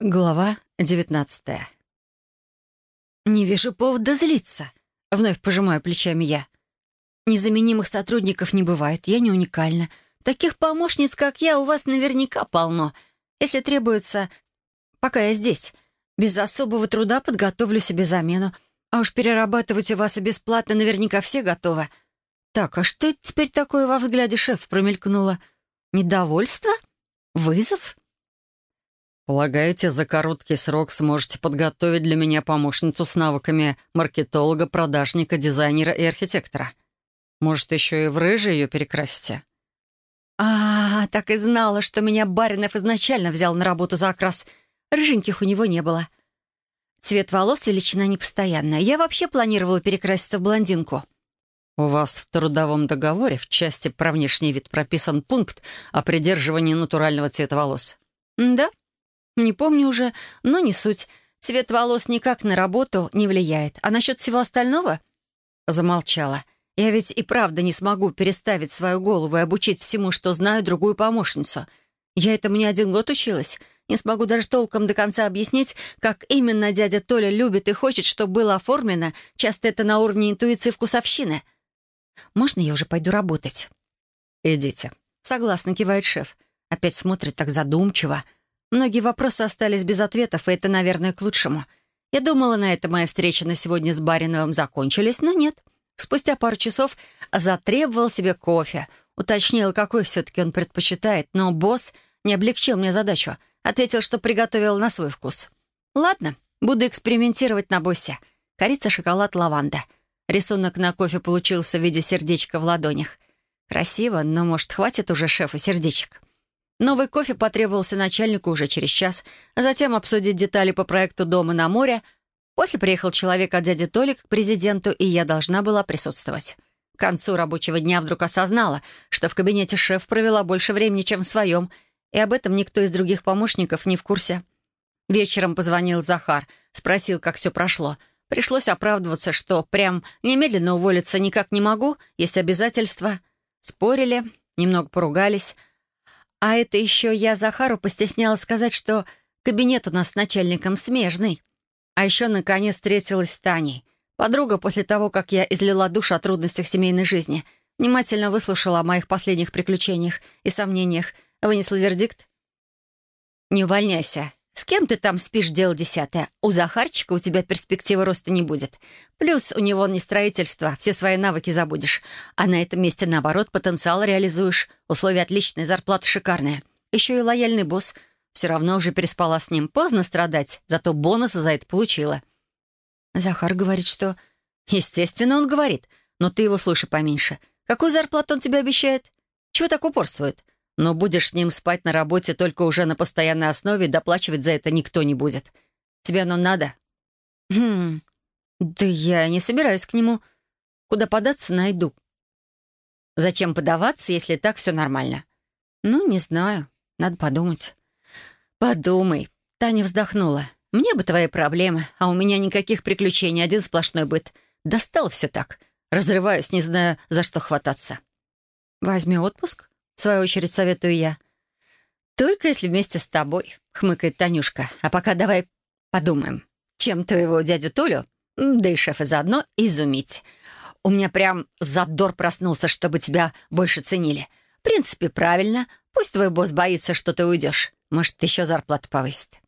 Глава девятнадцатая. «Не вижу повода злиться», — вновь пожимаю плечами я. «Незаменимых сотрудников не бывает, я не уникальна. Таких помощниц, как я, у вас наверняка полно. Если требуется, пока я здесь, без особого труда подготовлю себе замену. А уж перерабатывать у вас и бесплатно наверняка все готовы. Так, а что это теперь такое во взгляде шеф промелькнуло? Недовольство? Вызов?» «Полагаете, за короткий срок сможете подготовить для меня помощницу с навыками маркетолога, продажника, дизайнера и архитектора? Может, еще и в рыжий ее перекрасите?» А, так и знала, что меня Баринов изначально взял на работу за окрас. Рыженьких у него не было. Цвет волос величина непостоянная. Я вообще планировала перекраситься в блондинку. «У вас в трудовом договоре в части про внешний вид прописан пункт о придерживании натурального цвета волос?» «Да», не помню уже, но не суть. Цвет волос никак на работу не влияет. А насчет всего остального? Замолчала. Я ведь и правда не смогу переставить свою голову и обучить всему, что знаю, другую помощницу. Я этому не один год училась. Не смогу даже толком до конца объяснить, как именно дядя Толя любит и хочет, чтобы было оформлено. Часто это на уровне интуиции вкусовщины. Можно я уже пойду работать? «Идите», — согласно кивает шеф. Опять смотрит так задумчиво. Многие вопросы остались без ответов, и это, наверное, к лучшему. Я думала, на этом моя встреча на сегодня с Бариновым закончились, но нет. Спустя пару часов затребовал себе кофе, уточнил, какой все-таки он предпочитает, но босс не облегчил мне задачу, ответил, что приготовил на свой вкус. Ладно, буду экспериментировать на боссе. Корица, шоколад, лаванда. Рисунок на кофе получился в виде сердечка в ладонях. Красиво, но, может, хватит уже шефа сердечек? Новый кофе потребовался начальнику уже через час, а затем обсудить детали по проекту «Дома на море». После приехал человек от дяди Толик к президенту, и я должна была присутствовать. К концу рабочего дня вдруг осознала, что в кабинете шеф провела больше времени, чем в своем, и об этом никто из других помощников не в курсе. Вечером позвонил Захар, спросил, как все прошло. Пришлось оправдываться, что прям немедленно уволиться никак не могу, есть обязательства. Спорили, немного поругались, а это еще я Захару постеснялась сказать, что кабинет у нас с начальником смежный. А еще, наконец, встретилась с Таней. Подруга, после того, как я излила душу о трудностях семейной жизни, внимательно выслушала о моих последних приключениях и сомнениях, вынесла вердикт. «Не увольняйся. С кем ты там спишь, дело десятое? У Захарчика у тебя перспективы роста не будет. Плюс у него не строительство, все свои навыки забудешь. А на этом месте, наоборот, потенциал реализуешь. Условия отличные, зарплата шикарная. Еще и лояльный босс. Все равно уже переспала с ним. Поздно страдать, зато бонусы за это получила. Захар говорит, что... Естественно, он говорит. Но ты его слушай поменьше. Какую зарплату он тебе обещает? Чего так упорствует? Но будешь с ним спать на работе только уже на постоянной основе, доплачивать за это никто не будет. Тебе оно надо?» «Хм, да я не собираюсь к нему. Куда податься, найду». «Зачем подаваться, если так все нормально?» «Ну, не знаю. Надо подумать». «Подумай». Таня вздохнула. «Мне бы твои проблемы, а у меня никаких приключений, один сплошной быт. Достал все так. Разрываюсь, не знаю, за что хвататься». «Возьми отпуск», в свою очередь советую я. «Только если вместе с тобой», — хмыкает Танюшка. «А пока давай подумаем, чем твоего дядю Толю, да и шефа заодно, изумить. У меня прям задор проснулся, чтобы тебя больше ценили. В принципе, правильно. Пусть твой босс боится, что ты уйдешь. Может, еще зарплату повысит».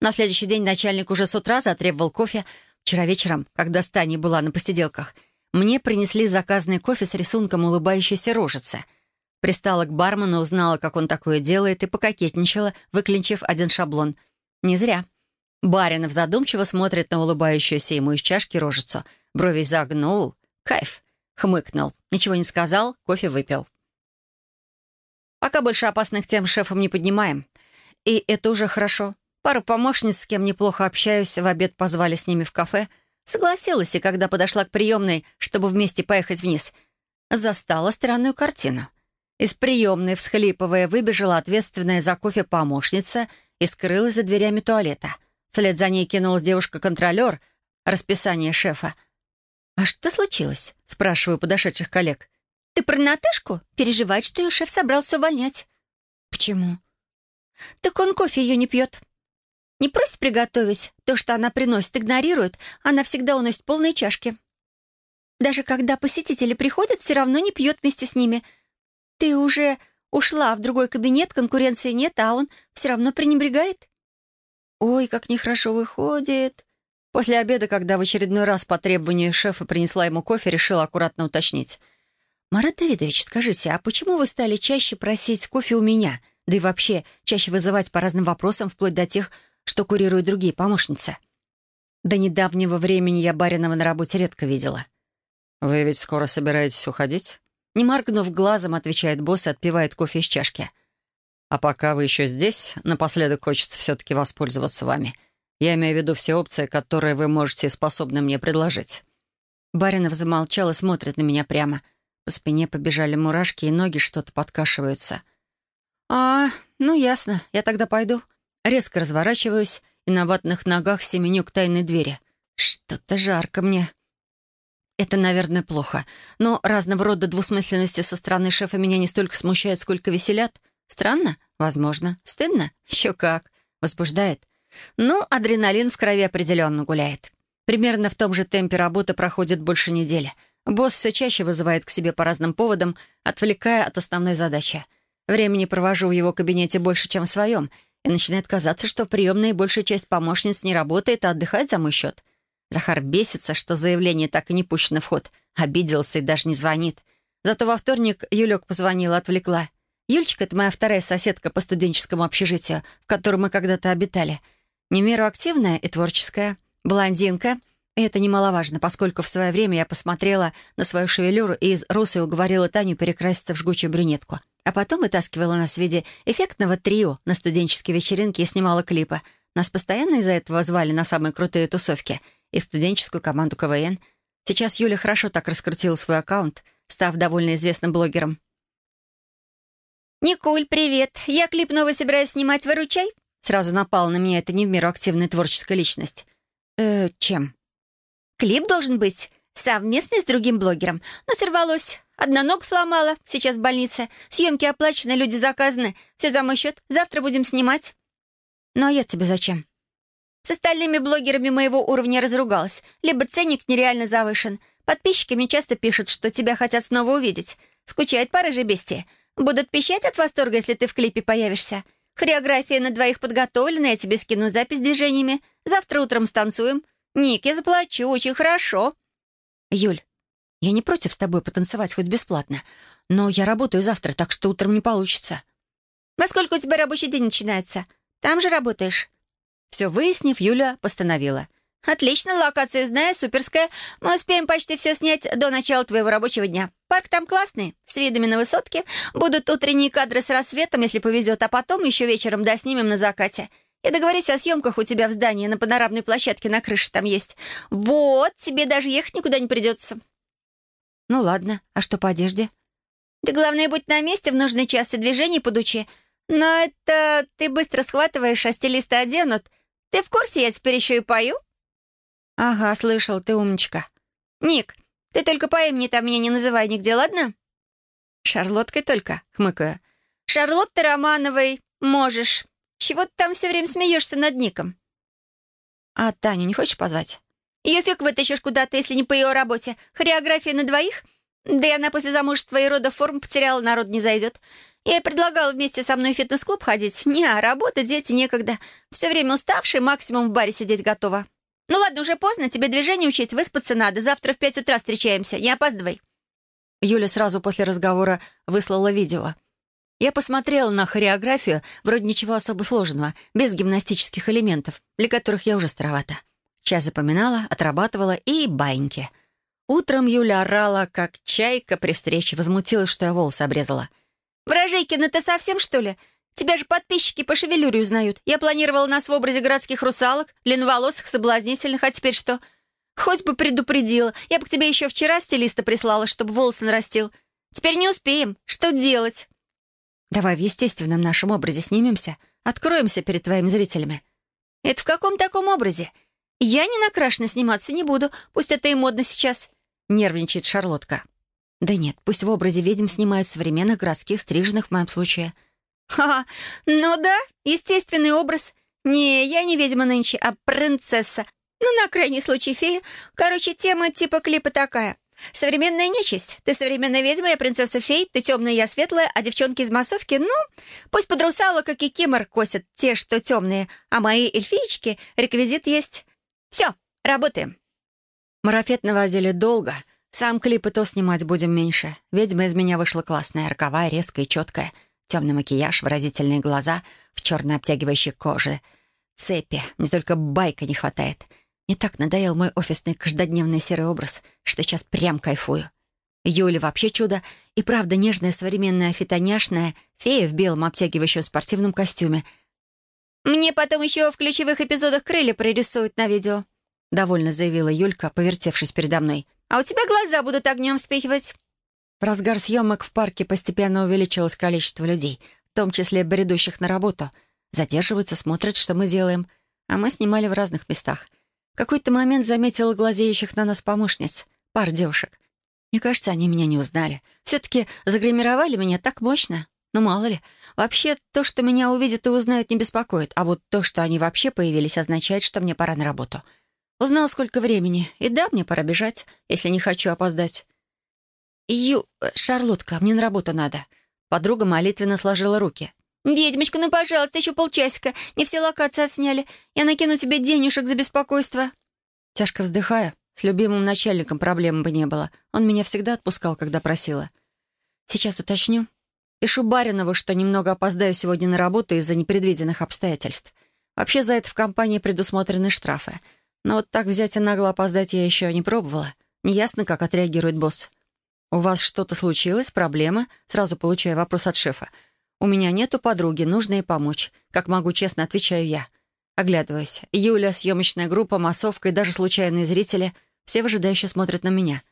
На следующий день начальник уже с утра затребовал кофе. Вчера вечером, когда Стани была на посиделках, мне принесли заказанный кофе с рисунком улыбающейся рожицы — Пристала к бармену, узнала, как он такое делает, и пококетничала, выклинчив один шаблон. Не зря. Баринов задумчиво смотрит на улыбающуюся ему из чашки рожицу. Брови загнул. Кайф. Хмыкнул. Ничего не сказал, кофе выпил. Пока больше опасных тем шефом не поднимаем. И это уже хорошо. Пару помощниц, с кем неплохо общаюсь, в обед позвали с ними в кафе. Согласилась, и когда подошла к приемной, чтобы вместе поехать вниз, застала странную картину. Из приемной, всхлипывая, выбежала ответственная за кофе помощница и скрылась за дверями туалета. Вслед за ней кинулась девушка-контролер, расписание шефа. «А что случилось?» — спрашиваю подошедших коллег. «Ты про Наташку? Переживает, что ее шеф собрался увольнять». «Почему?» «Так он кофе ее не пьет». Не просит приготовить то, что она приносит, игнорирует, она всегда уносит полные чашки. Даже когда посетители приходят, все равно не пьет вместе с ними. Ты уже ушла в другой кабинет, конкуренции нет, а он все равно пренебрегает. Ой, как нехорошо выходит. После обеда, когда в очередной раз по требованию шефа принесла ему кофе, решила аккуратно уточнить. «Марат Давидович, скажите, а почему вы стали чаще просить кофе у меня? Да и вообще, чаще вызывать по разным вопросам, вплоть до тех, что курируют другие помощницы?» До недавнего времени я Баринова на работе редко видела. «Вы ведь скоро собираетесь уходить?» Не моргнув глазом, отвечает босс и отпивает кофе из чашки. «А пока вы еще здесь, напоследок хочется все-таки воспользоваться вами. Я имею в виду все опции, которые вы можете и способны мне предложить». Баринов замолчал и смотрит на меня прямо. По спине побежали мурашки, и ноги что-то подкашиваются. «А, ну ясно, я тогда пойду». Резко разворачиваюсь и на ватных ногах семеню к тайной двери. Что-то жарко мне. Это, наверное, плохо. Но разного рода двусмысленности со стороны шефа меня не столько смущают, сколько веселят. Странно? Возможно. Стыдно? Еще как. Возбуждает? Ну, адреналин в крови определенно гуляет. Примерно в том же темпе работы проходит больше недели. Босс все чаще вызывает к себе по разным поводам, отвлекая от основной задачи. Времени провожу в его кабинете больше, чем в своем, и начинает казаться, что в приемной большая часть помощниц не работает, а отдыхает за мой счет. Захар бесится, что заявление так и не пущено в ход. Обиделся и даже не звонит. Зато во вторник Юлек позвонила, отвлекла. Юлечка — это моя вторая соседка по студенческому общежитию, в котором мы когда-то обитали. Не меру активная и творческая. Блондинка. И это немаловажно, поскольку в свое время я посмотрела на свою шевелюру и из русой уговорила Таню перекраситься в жгучую брюнетку. А потом вытаскивала нас в виде эффектного трио на студенческие вечеринки и снимала клипы. Нас постоянно из-за этого звали на самые крутые тусовки — и студенческую команду КВН. Сейчас Юля хорошо так раскрутила свой аккаунт, став довольно известным блогером. «Никуль, привет! Я клип новый собираюсь снимать, выручай!» Сразу напала на меня эта не в меру активная творческая личность. «Э, чем?» «Клип должен быть совместный с другим блогером, но сорвалось. Одна ногу сломала, сейчас в больнице. Съемки оплачены, люди заказаны. Все за мой счет. Завтра будем снимать». «Ну а я тебе зачем?» С остальными блогерами моего уровня разругалась. Либо ценник нереально завышен. Подписчики мне часто пишут, что тебя хотят снова увидеть. Скучают по рыжей бестии. Будут пищать от восторга, если ты в клипе появишься. Хореография на двоих подготовлена, я тебе скину запись движениями. Завтра утром станцуем. Ник, я заплачу, очень хорошо. Юль, я не против с тобой потанцевать хоть бесплатно, но я работаю завтра, так что утром не получится. Во сколько у тебя рабочий день начинается? Там же работаешь? Все выяснив, Юля постановила. «Отлично, локацию знаю, суперская. Мы успеем почти все снять до начала твоего рабочего дня. Парк там классный, с видами на высотке. Будут утренние кадры с рассветом, если повезет, а потом еще вечером доснимем на закате. Я договорюсь о съемках у тебя в здании, на панорамной площадке на крыше там есть. Вот, тебе даже ехать никуда не придется». «Ну ладно, а что по одежде?» «Да главное, будь на месте в нужный час и движений подучи. Но это ты быстро схватываешь, а стилисты оденут». Ты в курсе, я теперь еще и пою?» «Ага, слышал, ты умничка». «Ник, ты только по имени там меня не называй нигде, ладно?» «Шарлоткой только», — хмыкаю. «Шарлотты Романовой можешь. Чего ты там все время смеешься над Ником?» «А Таню не хочешь позвать?» «Ее фиг вытащишь куда-то, если не по ее работе. Хореография на двоих? Да и она после замужества и рода форм потеряла, народ не зайдет. Я ей предлагала вместе со мной в фитнес-клуб ходить. Не, а работа, дети, некогда. Все время уставший, максимум в баре сидеть готова. Ну ладно, уже поздно, тебе движение учить, выспаться надо. Завтра в пять утра встречаемся, не опаздывай. Юля сразу после разговора выслала видео. Я посмотрела на хореографию, вроде ничего особо сложного, без гимнастических элементов, для которых я уже старовата. Час запоминала, отрабатывала и баньки. Утром Юля орала, как чайка при встрече, возмутилась, что я волосы обрезала — «Вражейкина, ты совсем, что ли? Тебя же подписчики по шевелюре узнают. Я планировала нас в образе городских русалок, длинноволосых, соблазнительных, а теперь что? Хоть бы предупредила. Я бы к тебе еще вчера стилиста прислала, чтобы волосы нарастил. Теперь не успеем. Что делать?» «Давай в естественном нашем образе снимемся, откроемся перед твоими зрителями». «Это в каком таком образе? Я не накрашена сниматься не буду, пусть это и модно сейчас», — нервничает Шарлотка. Да нет, пусть в образе ведьм снимают современных городских стриженных в моем случае. Ха, ну да, естественный образ. «Не, я не ведьма нынче, а принцесса. Ну, на крайний случай фея. Короче, тема типа клипа такая. Современная нечисть. Ты современная ведьма, я принцесса фей, ты темная, я светлая, а девчонки из массовки, ну, пусть под русалок и кикимор косят те, что темные, а мои эльфиечки реквизит есть. Все, работаем». Марафет навозили долго. Сам клип и то снимать будем меньше. Ведьма из меня вышла классная, роковая, резкая и четкая. Темный макияж, выразительные глаза в черной обтягивающей коже. Цепи. Мне только байка не хватает. Не так надоел мой офисный каждодневный серый образ, что сейчас прям кайфую. Юля вообще чудо. И правда нежная, современная, фитоняшная фея в белом обтягивающем спортивном костюме. «Мне потом еще в ключевых эпизодах крылья прорисуют на видео», — довольно заявила Юлька, повертевшись передо мной. «А у тебя глаза будут огнем вспыхивать». В разгар съемок в парке постепенно увеличилось количество людей, в том числе бредущих на работу. Задерживаются, смотрят, что мы делаем. А мы снимали в разных местах. В какой-то момент заметила глазеющих на нас помощниц, пар девушек. Мне кажется, они меня не узнали. Все-таки загримировали меня так мощно. Ну, мало ли. Вообще, то, что меня увидят и узнают, не беспокоит. А вот то, что они вообще появились, означает, что мне пора на работу. Узнал, сколько времени. И да, мне пора бежать, если не хочу опоздать. «Ю... Э, Шарлотка, мне на работу надо». Подруга молитвенно сложила руки. «Ведьмочка, ну, пожалуйста, еще полчасика. Не все локации отсняли. Я накину тебе денежек за беспокойство». Тяжко вздыхая. С любимым начальником проблем бы не было. Он меня всегда отпускал, когда просила. Сейчас уточню. Пишу Баринову, что немного опоздаю сегодня на работу из-за непредвиденных обстоятельств. Вообще за это в компании предусмотрены штрафы. Но вот так взять и нагло опоздать я еще не пробовала. Неясно, как отреагирует босс. «У вас что-то случилось? Проблемы?» Сразу получаю вопрос от шефа. «У меня нету подруги, нужно ей помочь. Как могу, честно отвечаю я». Оглядываюсь. Юля, съемочная группа, массовка и даже случайные зрители — все выжидающе смотрят на меня.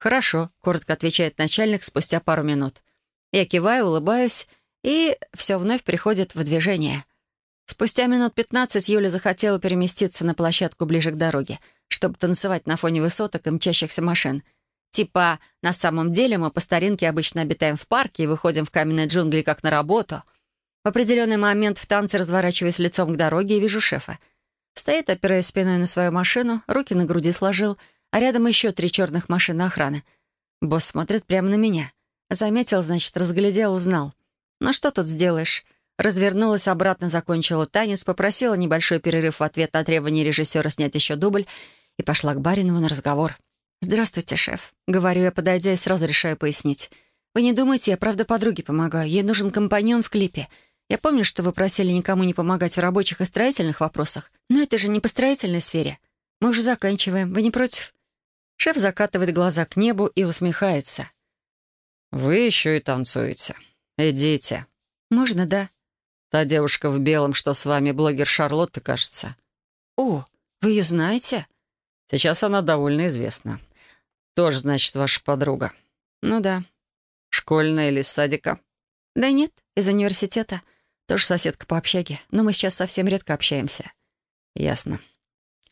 «Хорошо», — коротко отвечает начальник спустя пару минут. Я киваю, улыбаюсь, и все вновь приходит в движение. Спустя минут пятнадцать Юля захотела переместиться на площадку ближе к дороге, чтобы танцевать на фоне высоток и мчащихся машин — Типа, на самом деле мы по старинке обычно обитаем в парке и выходим в каменные джунгли как на работу. В определенный момент в танце разворачиваюсь лицом к дороге и вижу шефа. Стоит, опираясь спиной на свою машину, руки на груди сложил, а рядом еще три черных машины охраны. Босс смотрит прямо на меня. Заметил, значит, разглядел, узнал. Ну что тут сделаешь? Развернулась обратно, закончила танец, попросила небольшой перерыв в ответ на требование режиссера снять еще дубль и пошла к Баринову на разговор. «Здравствуйте, шеф», — говорю я, подойдя и сразу решаю пояснить. «Вы не думайте, я правда подруге помогаю. Ей нужен компаньон в клипе. Я помню, что вы просили никому не помогать в рабочих и строительных вопросах, но это же не по строительной сфере. Мы уже заканчиваем. Вы не против?» Шеф закатывает глаза к небу и усмехается. «Вы еще и танцуете. Идите». «Можно, да?» «Та девушка в белом, что с вами, блогер Шарлотта, кажется». «О, вы ее знаете?» «Сейчас она довольно известна. Тоже, значит, ваша подруга. Ну да. Школьная или садика? Да нет, из университета. Тоже соседка по общаге. Но мы сейчас совсем редко общаемся. Ясно.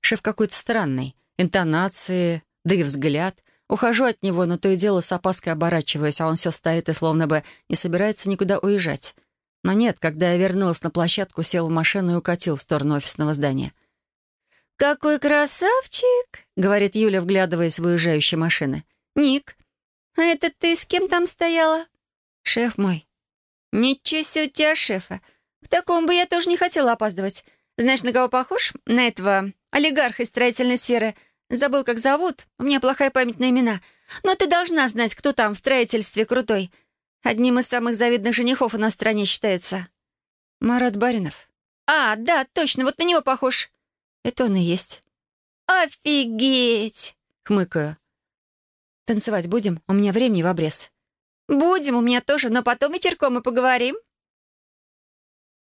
Шеф какой-то странный. Интонации, да и взгляд. Ухожу от него, но то и дело с опаской оборачиваюсь, а он все стоит и словно бы не собирается никуда уезжать. Но нет, когда я вернулась на площадку, сел в машину и укатил в сторону офисного здания. «Какой красавчик!» — говорит Юля, вглядываясь в уезжающие машины. «Ник, а это ты с кем там стояла?» «Шеф мой». «Ничего себе у тебя шефа. К такому бы я тоже не хотела опаздывать. Знаешь, на кого похож? На этого олигарха из строительной сферы. Забыл, как зовут. У меня плохая память на имена. Но ты должна знать, кто там в строительстве крутой. Одним из самых завидных женихов у нас в стране считается». «Марат Баринов». «А, да, точно, вот на него похож». Это он и есть. «Офигеть!» — хмыкаю. «Танцевать будем? У меня времени в обрез». «Будем, у меня тоже, но потом вечерком мы поговорим».